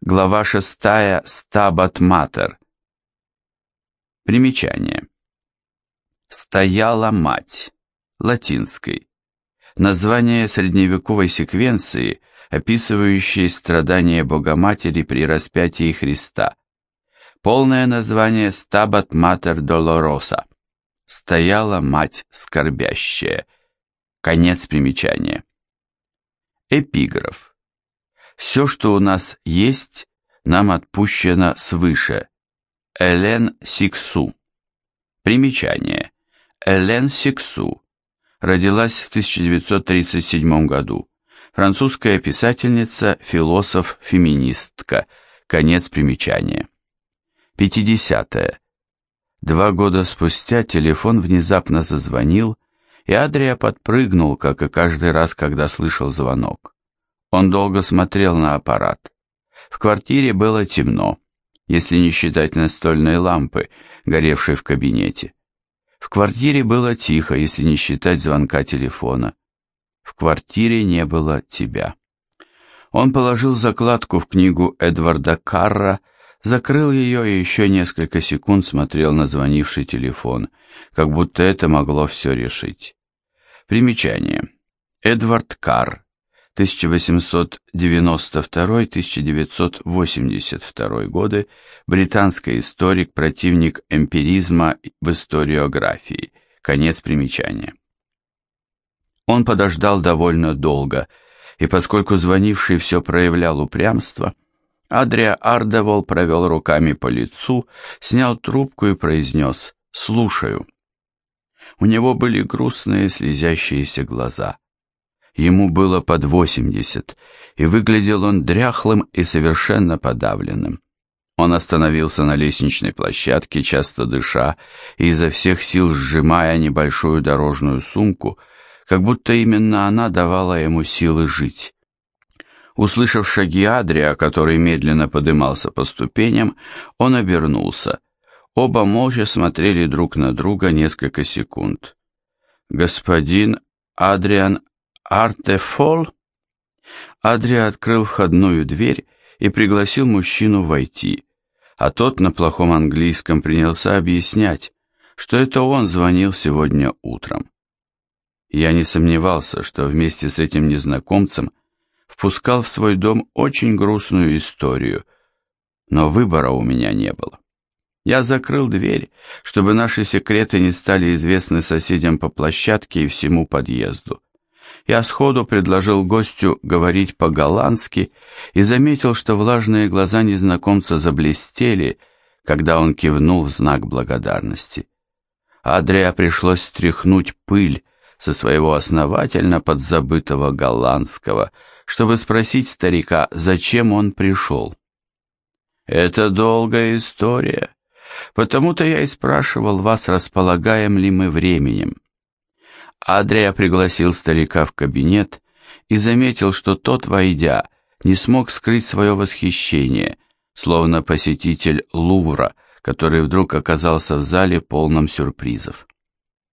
Глава 6. Стабат Матер. Примечание. Стояла мать. Латинской. Название средневековой секвенции, описывающей страдания Богоматери при распятии Христа. Полное название Стабат Матер Долороса. Стояла мать скорбящая. Конец примечания. Эпиграф. Все, что у нас есть, нам отпущено свыше. Элен Сиксу. Примечание. Элен Сиксу родилась в 1937 году. Французская писательница, философ, феминистка. Конец примечания. 50. -е. Два года спустя телефон внезапно зазвонил, и Адрия подпрыгнул, как и каждый раз, когда слышал звонок. Он долго смотрел на аппарат. В квартире было темно, если не считать настольной лампы, горевшей в кабинете. В квартире было тихо, если не считать звонка телефона. В квартире не было тебя. Он положил закладку в книгу Эдварда Карра, закрыл ее и еще несколько секунд смотрел на звонивший телефон, как будто это могло все решить. Примечание. Эдвард Карр, 1892-1982 годы, британский историк, противник эмпиризма в историографии. Конец примечания. Он подождал довольно долго, и поскольку звонивший все проявлял упрямство, Адрия Ардевол провел руками по лицу, снял трубку и произнес «Слушаю». У него были грустные слезящиеся глаза. Ему было под восемьдесят, и выглядел он дряхлым и совершенно подавленным. Он остановился на лестничной площадке, часто дыша и изо всех сил сжимая небольшую дорожную сумку, как будто именно она давала ему силы жить. Услышав шаги Адрия, который медленно подымался по ступеням, он обернулся. Оба молча смотрели друг на друга несколько секунд. «Господин Адриан Артефол?» Адрия открыл входную дверь и пригласил мужчину войти, а тот на плохом английском принялся объяснять, что это он звонил сегодня утром. Я не сомневался, что вместе с этим незнакомцем впускал в свой дом очень грустную историю, но выбора у меня не было. Я закрыл дверь, чтобы наши секреты не стали известны соседям по площадке и всему подъезду. Я сходу предложил гостю говорить по-голландски и заметил, что влажные глаза незнакомца заблестели, когда он кивнул в знак благодарности. Адрия пришлось стряхнуть пыль со своего основательно подзабытого голландского, чтобы спросить старика, зачем он пришел. «Это долгая история», Потому-то я и спрашивал вас, располагаем ли мы временем. Адрия пригласил старика в кабинет и заметил, что тот, войдя, не смог скрыть свое восхищение, словно посетитель Лувра, который вдруг оказался в зале полном сюрпризов.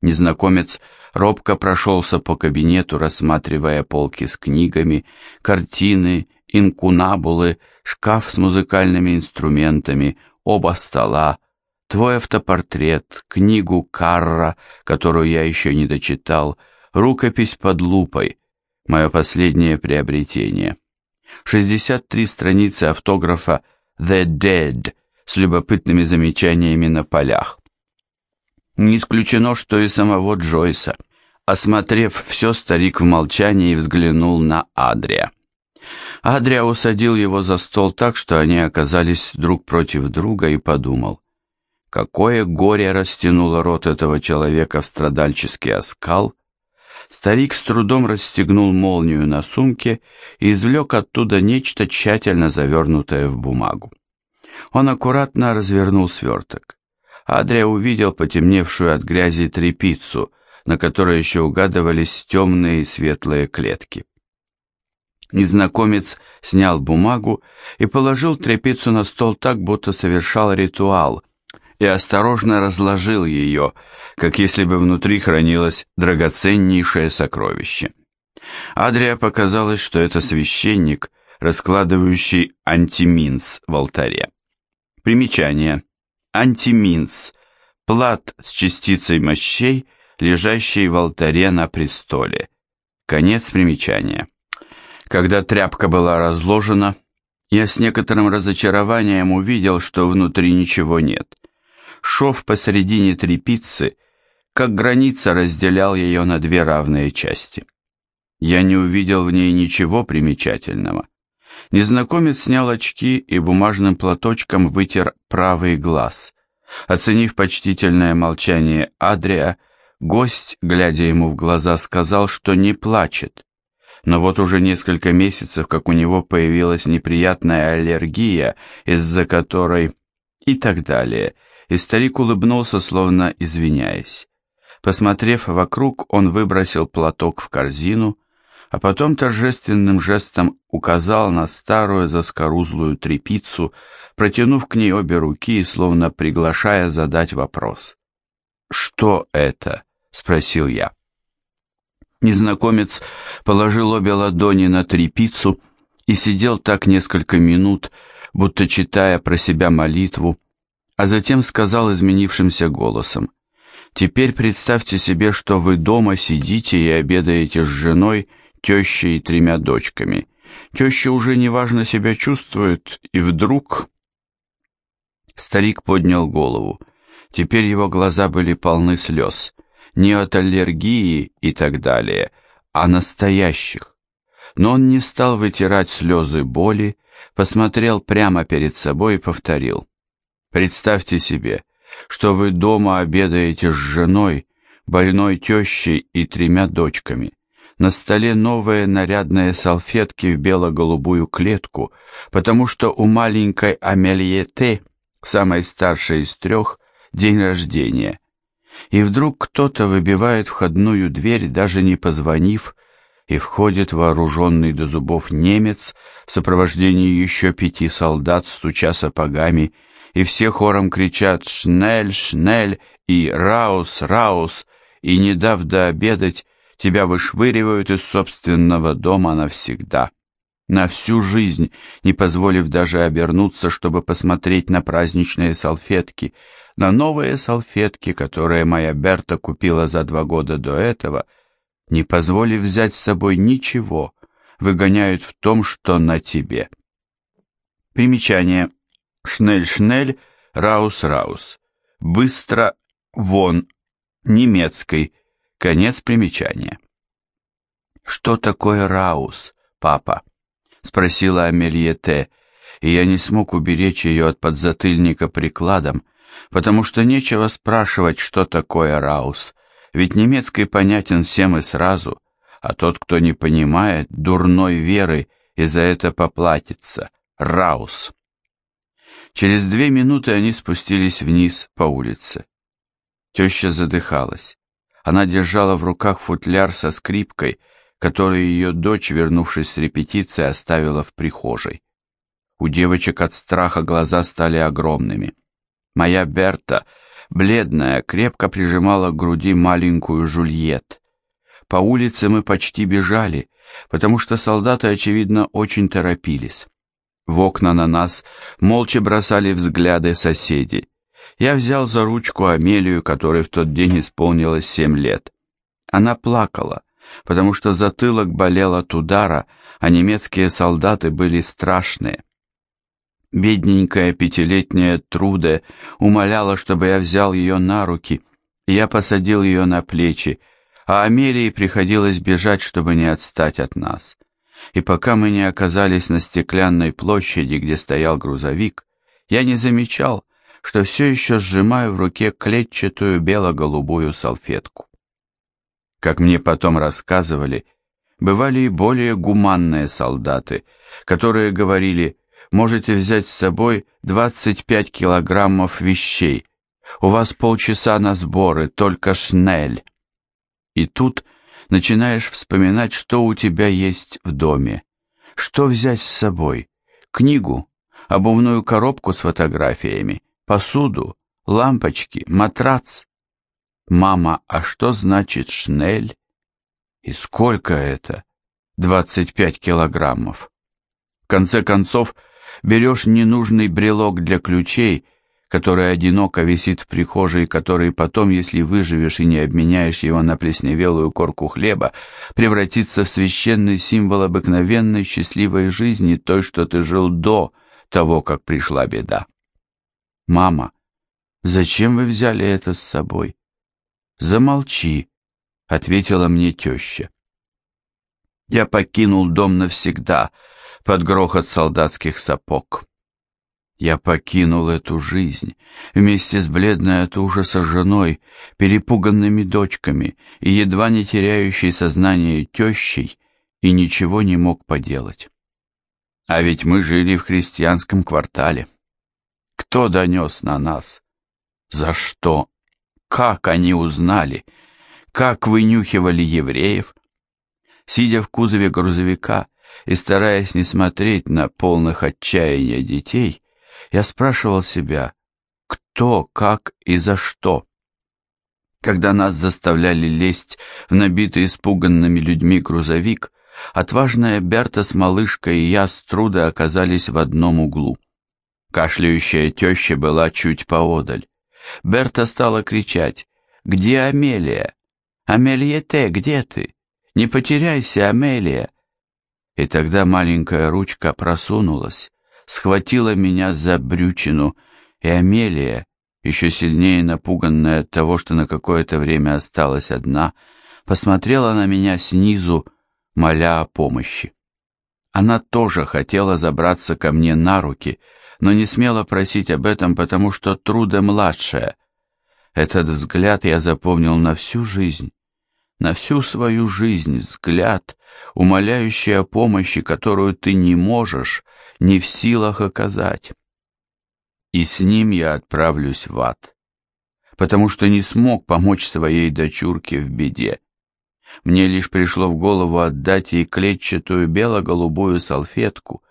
Незнакомец робко прошелся по кабинету, рассматривая полки с книгами, картины, инкунабулы, шкаф с музыкальными инструментами, оба стола, Твой автопортрет, книгу Карра, которую я еще не дочитал, рукопись под лупой, мое последнее приобретение. 63 страницы автографа «The Dead» с любопытными замечаниями на полях. Не исключено, что и самого Джойса. Осмотрев все, старик в молчании взглянул на Адрия. Адрия усадил его за стол так, что они оказались друг против друга и подумал. Какое горе растянуло рот этого человека в страдальческий оскал. Старик с трудом расстегнул молнию на сумке и извлек оттуда нечто тщательно завернутое в бумагу. Он аккуратно развернул сверток. Адрия увидел потемневшую от грязи трепицу, на которой еще угадывались темные и светлые клетки. Незнакомец снял бумагу и положил трепицу на стол так, будто совершал ритуал – и осторожно разложил ее, как если бы внутри хранилось драгоценнейшее сокровище. Адрия показалось, что это священник раскладывающий антиминс в алтаре. Примечание. Антиминс – плат с частицей мощей, лежащий в алтаре на престоле. Конец примечания. Когда тряпка была разложена, я с некоторым разочарованием увидел, что внутри ничего нет. Шов посередине тряпицы, как граница разделял ее на две равные части. Я не увидел в ней ничего примечательного. Незнакомец снял очки и бумажным платочком вытер правый глаз. Оценив почтительное молчание Адрия, гость, глядя ему в глаза, сказал, что не плачет. Но вот уже несколько месяцев, как у него появилась неприятная аллергия, из-за которой... и так далее. И старик улыбнулся, словно извиняясь. Посмотрев вокруг, он выбросил платок в корзину, а потом торжественным жестом указал на старую заскорузлую трепицу, протянув к ней обе руки и словно приглашая задать вопрос. «Что это?» — спросил я. Незнакомец положил обе ладони на трепицу и сидел так несколько минут, будто читая про себя молитву, а затем сказал изменившимся голосом, «Теперь представьте себе, что вы дома сидите и обедаете с женой, тещей и тремя дочками. Теща уже неважно себя чувствует, и вдруг... Старик поднял голову. Теперь его глаза были полны слез. Не от аллергии и так далее, а настоящих. Но он не стал вытирать слезы боли, посмотрел прямо перед собой и повторил. Представьте себе, что вы дома обедаете с женой, больной тещей и тремя дочками. На столе новые нарядные салфетки в бело-голубую клетку, потому что у маленькой Амельете, самой старшей из трех, день рождения. И вдруг кто-то выбивает входную дверь, даже не позвонив, и входит вооруженный до зубов немец в сопровождении еще пяти солдат, стуча сапогами, и все хором кричат «Шнель! Шнель!» и «Раус! Раус!» и, не дав дообедать, тебя вышвыривают из собственного дома навсегда, на всю жизнь, не позволив даже обернуться, чтобы посмотреть на праздничные салфетки, на новые салфетки, которые моя Берта купила за два года до этого, не позволив взять с собой ничего, выгоняют в том, что на тебе. Примечание. Schnell, schnell, raus, raus. Быстро, вон, немецкий, Конец примечания. «Что такое raus, папа?» — спросила Амельете, и я не смог уберечь ее от подзатыльника прикладом, потому что нечего спрашивать, что такое Раус, ведь немецкий понятен всем и сразу, а тот, кто не понимает, дурной веры и за это поплатится. Раус. Через две минуты они спустились вниз по улице. Теща задыхалась. Она держала в руках футляр со скрипкой, который ее дочь, вернувшись с репетиции, оставила в прихожей. У девочек от страха глаза стали огромными. Моя Берта, бледная, крепко прижимала к груди маленькую Жульет. По улице мы почти бежали, потому что солдаты, очевидно, очень торопились. В окна на нас молча бросали взгляды соседи я взял за ручку Амелию, которой в тот день исполнилось семь лет. Она плакала, потому что затылок болел от удара, а немецкие солдаты были страшные. Бедненькая пятилетняя Труде умоляла, чтобы я взял ее на руки, и я посадил ее на плечи, а Амелии приходилось бежать, чтобы не отстать от нас. И пока мы не оказались на стеклянной площади, где стоял грузовик, я не замечал, что все еще сжимаю в руке клетчатую бело-голубую салфетку. Как мне потом рассказывали, бывали и более гуманные солдаты, которые говорили, можете взять с собой 25 килограммов вещей, у вас полчаса на сборы, только шнель. И тут начинаешь вспоминать, что у тебя есть в доме, что взять с собой, книгу, обувную коробку с фотографиями, посуду, лампочки, матрац. Мама, а что значит шнель? И сколько это? Двадцать пять килограммов. В конце концов, берешь ненужный брелок для ключей, который одиноко висит в прихожей, который потом, если выживешь и не обменяешь его на плесневелую корку хлеба, превратится в священный символ обыкновенной счастливой жизни, той, что ты жил до того, как пришла беда. «Мама, зачем вы взяли это с собой?» «Замолчи», — ответила мне теща. Я покинул дом навсегда, под грохот солдатских сапог. Я покинул эту жизнь вместе с бледной от ужаса женой, перепуганными дочками и едва не теряющей сознание тещей, и ничего не мог поделать. А ведь мы жили в христианском квартале. Кто донес на нас? За что? Как они узнали? Как вынюхивали евреев? Сидя в кузове грузовика и стараясь не смотреть на полных отчаяния детей, я спрашивал себя, кто, как и за что. Когда нас заставляли лезть в набитый испуганными людьми грузовик, отважная Берта с малышкой и я с труда оказались в одном углу. Кашляющая теща была чуть поодаль. Берта стала кричать «Где Амелия? Амелия Те, где ты? Не потеряйся, Амелия!» И тогда маленькая ручка просунулась, схватила меня за брючину, и Амелия, еще сильнее напуганная от того, что на какое-то время осталась одна, посмотрела на меня снизу, моля о помощи. Она тоже хотела забраться ко мне на руки, но не смела просить об этом, потому что Труда младшая. Этот взгляд я запомнил на всю жизнь, на всю свою жизнь взгляд, умоляющий о помощи, которую ты не можешь, не в силах оказать. И с ним я отправлюсь в ад, потому что не смог помочь своей дочурке в беде. Мне лишь пришло в голову отдать ей клетчатую бело-голубую салфетку,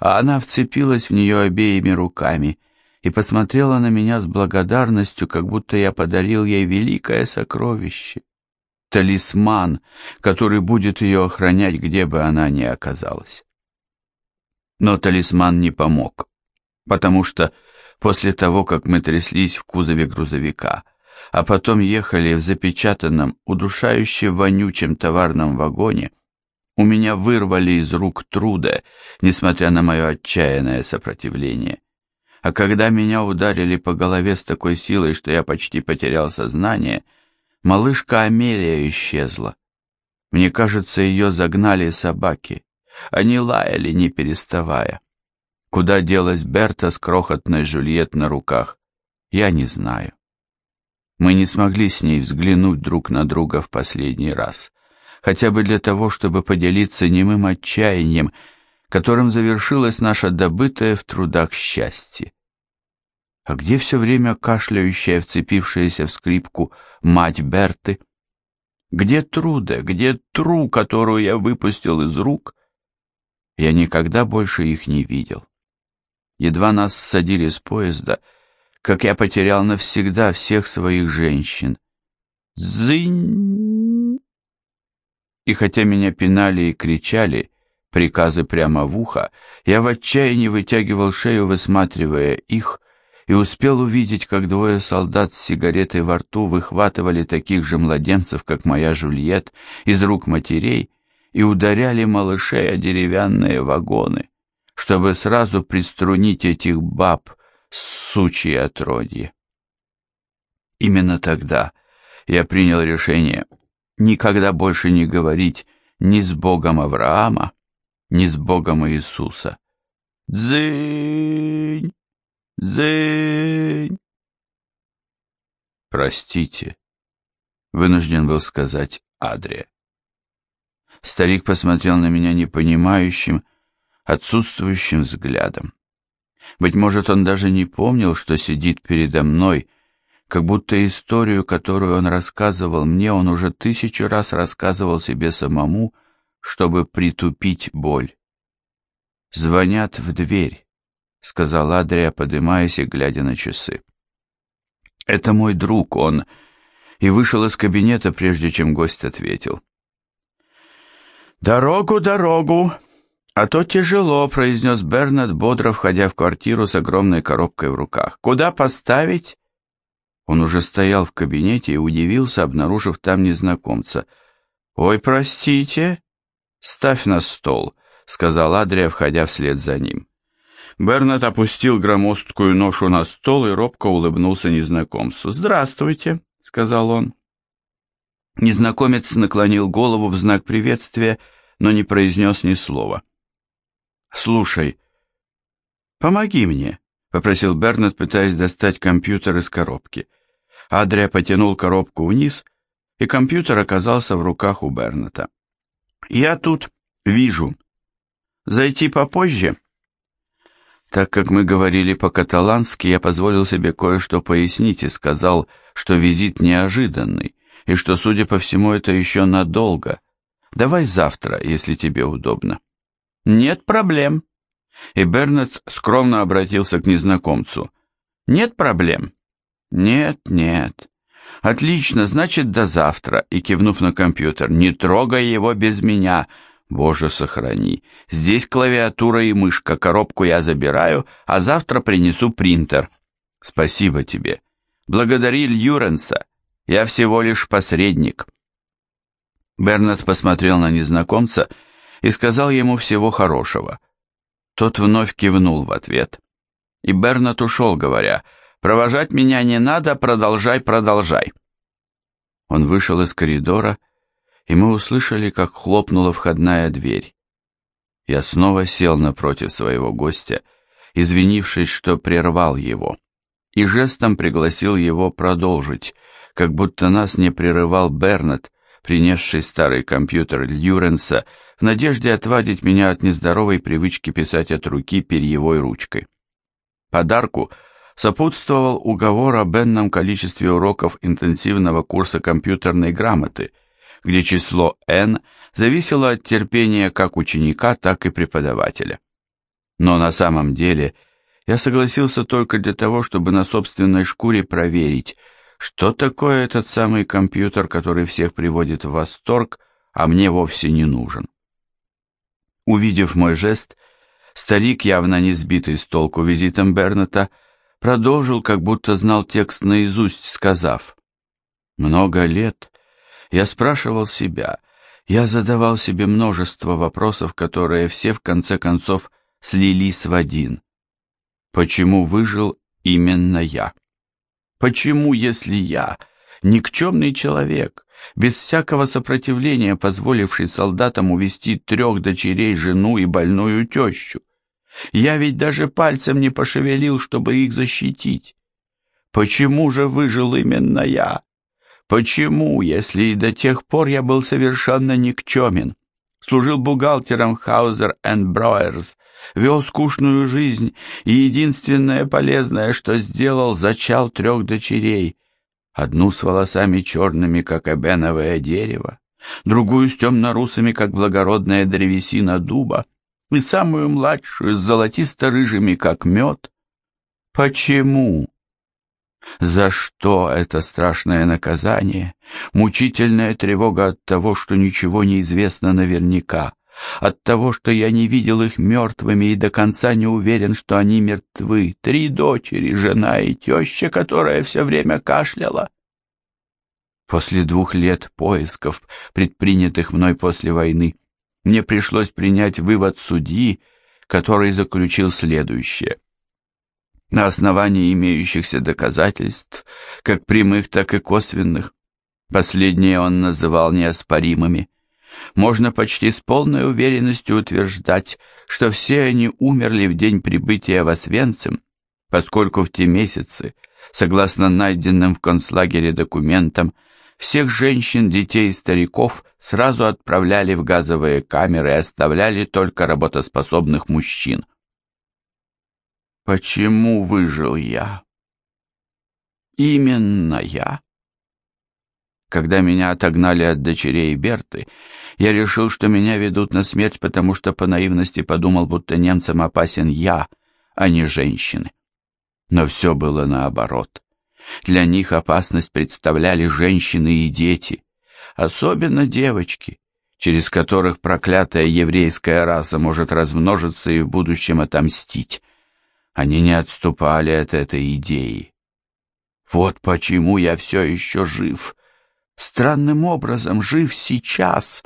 а она вцепилась в нее обеими руками и посмотрела на меня с благодарностью, как будто я подарил ей великое сокровище, талисман, который будет ее охранять, где бы она ни оказалась. Но талисман не помог, потому что после того, как мы тряслись в кузове грузовика, а потом ехали в запечатанном, удушающе вонючем товарном вагоне, у меня вырвали из рук труда, несмотря на мое отчаянное сопротивление. А когда меня ударили по голове с такой силой, что я почти потерял сознание, малышка Амелия исчезла. Мне кажется, ее загнали собаки. Они лаяли, не переставая. Куда делась Берта с крохотной Жюльет на руках, я не знаю. Мы не смогли с ней взглянуть друг на друга в последний раз, хотя бы для того, чтобы поделиться немым отчаянием, которым завершилось наше добытое в трудах счастье. А где все время кашляющая, вцепившаяся в скрипку мать Берты? Где Труда, где Тру, которую я выпустил из рук, я никогда больше их не видел. Едва нас ссадили с поезда, как я потерял навсегда всех своих женщин. Зынь! И хотя меня пинали и кричали, приказы прямо в ухо, я в отчаянии вытягивал шею, высматривая их, и успел увидеть, как двое солдат с сигаретой во рту выхватывали таких же младенцев, как моя Жульет, из рук матерей и ударяли малышей о деревянные вагоны, чтобы сразу приструнить этих баб, сучьи отродье. Именно тогда я принял решение никогда больше не говорить ни с Богом Авраама, ни с Богом Иисуса. Дзынь! Дзынь! Простите, вынужден был сказать Адрия. Старик посмотрел на меня непонимающим, отсутствующим взглядом. Быть может, он даже не помнил, что сидит передо мной, как будто историю, которую он рассказывал мне, он уже тысячу раз рассказывал себе самому, чтобы притупить боль. «Звонят в дверь», — сказал Адрия, подымаясь и глядя на часы. «Это мой друг, он...» и вышел из кабинета, прежде чем гость ответил. «Дорогу, дорогу!» «А то тяжело», — произнес Бернард, бодро входя в квартиру с огромной коробкой в руках. «Куда поставить?» Он уже стоял в кабинете и удивился, обнаружив там незнакомца. «Ой, простите!» «Ставь на стол», — сказал Адрия, входя вслед за ним. Бернард опустил громоздкую ношу на стол и робко улыбнулся незнакомцу. «Здравствуйте», — сказал он. Незнакомец наклонил голову в знак приветствия, но не произнес ни слова. «Слушай, помоги мне», — попросил Бернард, пытаясь достать компьютер из коробки. Адрия потянул коробку вниз, и компьютер оказался в руках у Берната. «Я тут вижу. Зайти попозже?» Так как мы говорили по-каталански, я позволил себе кое-что пояснить и сказал, что визит неожиданный, и что, судя по всему, это еще надолго. Давай завтра, если тебе удобно. Нет проблем. И Бернет скромно обратился к незнакомцу. Нет проблем. Нет, нет. Отлично, значит, до завтра. И кивнув на компьютер, не трогай его без меня. Боже, сохрани. Здесь клавиатура и мышка, коробку я забираю, а завтра принесу принтер. Спасибо тебе. Благодари Льюренса. Я всего лишь посредник. Бернард посмотрел на незнакомца и сказал ему всего хорошего. Тот вновь кивнул в ответ. И Бернард ушел, говоря, «Провожать меня не надо, продолжай, продолжай». Он вышел из коридора и мы услышали, как хлопнула входная дверь. Я снова сел напротив своего гостя, извинившись, что прервал его, и жестом пригласил его продолжить, как будто нас не прерывал Бернет, принесший старый компьютер Льюренса в надежде отвадить меня от нездоровой привычки писать от руки перьевой ручкой. Подарку сопутствовал уговор об энном количестве уроков интенсивного курса компьютерной грамоты, где число n зависело от терпения как ученика, так и преподавателя. Но на самом деле я согласился только для того, чтобы на собственной шкуре проверить, что такое этот самый компьютер, который всех приводит в восторг, а мне вовсе не нужен. Увидев мой жест, старик, явно не сбитый с толку визитом Берната, продолжил, как будто знал текст наизусть, сказав, «Много лет я спрашивал себя, я задавал себе множество вопросов, которые все в конце концов слились в один. Почему выжил именно я? Почему, если я, никчемный человек, без всякого сопротивления позволивший солдатам увести трех дочерей, жену и больную тещу, я ведь даже пальцем не пошевелил, чтобы их защитить. Почему же выжил именно я? Почему, если и до тех пор я был совершенно никчемен? Служил бухгалтером Хаузер энд Броерс, вел скучную жизнь, и единственное полезное, что сделал, зачал трех дочерей. Одну с волосами черными, как эбеновое дерево, другую с темно-русыми, как благородная древесина дуба, и самую младшую с золотисто-рыжими, как мед. Почему? За что это страшное наказание? Мучительная тревога от того, что ничего не известно наверняка, от того, что я не видел их мертвыми и до конца не уверен, что они мертвы. Три дочери, жена и теща, которая все время кашляла. После двух лет поисков, предпринятых мной после войны, мне пришлось принять вывод судьи, который заключил следующее — на основании имеющихся доказательств, как прямых, так и косвенных, последние он называл неоспоримыми, можно почти с полной уверенностью утверждать, что все они умерли в день прибытия в Освенцим, поскольку в те месяцы, согласно найденным в концлагере документам, всех женщин, детей и стариков сразу отправляли в газовые камеры и оставляли только работоспособных мужчин. Почему выжил я? Именно я. Когда меня отогнали от дочерей Берты, я решил, что меня ведут на смерть, потому что по наивности подумал, будто немцам опасен я, а не женщины. Но все было наоборот. Для них опасность представляли женщины и дети, особенно девочки, через которых проклятая еврейская раса может размножиться и в будущем отомстить. Они не отступали от этой идеи. Вот почему я все еще жив. Странным образом жив сейчас,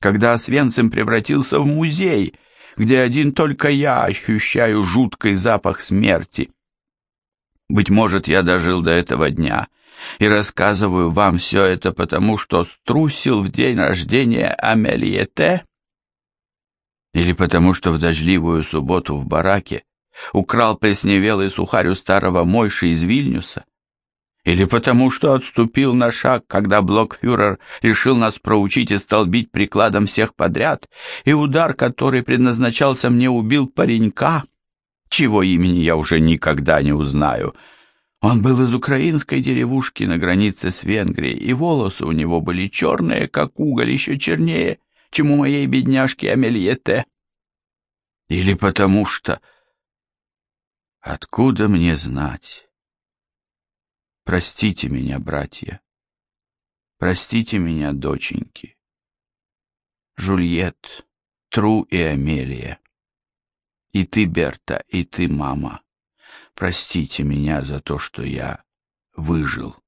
когда Освенцим превратился в музей, где один только я ощущаю жуткий запах смерти. Быть может, я дожил до этого дня и рассказываю вам все это потому, что струсил в день рождения Амельете? Или потому, что в дождливую субботу в бараке украл плесневелый сухарь у старого Мойши из Вильнюса? Или потому, что отступил на шаг, когда блокфюрер решил нас проучить и столбить прикладом всех подряд, и удар, который предназначался мне, убил паренька, чего имени я уже никогда не узнаю. Он был из украинской деревушки на границе с Венгрией, и волосы у него были черные, как уголь, еще чернее, чем у моей бедняжки Амельете. Или потому что... Откуда мне знать? Простите меня, братья. Простите меня, доченьки. Жульет, Тру и Амелия. И ты, Берта, и ты, мама. Простите меня за то, что я выжил.